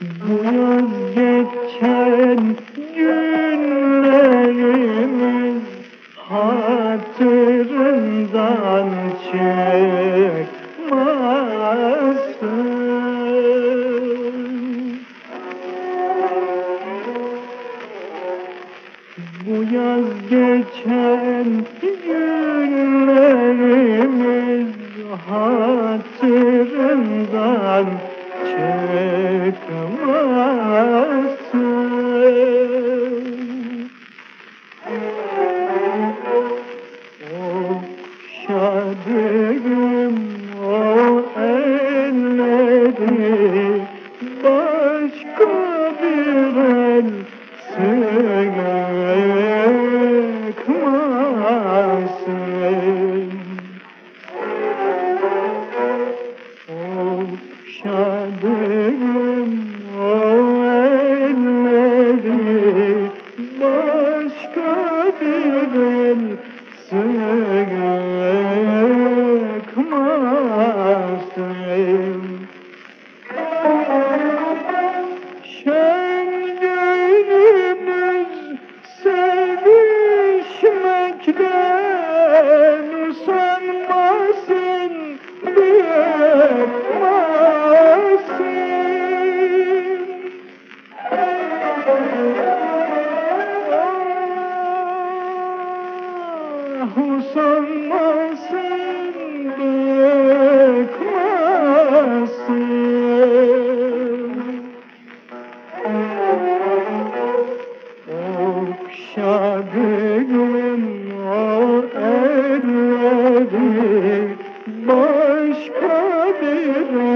Bu yaz geçen günlerimiz hatırından çıkmasın. Bu yaz geçen günlerimiz hatırından çıkmasın. Başka bir el usanmasın bıkmasın Okşadı gülüm o elleri başka bir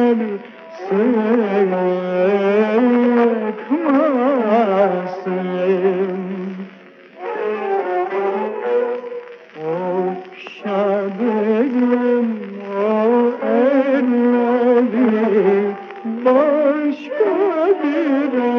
aşka bir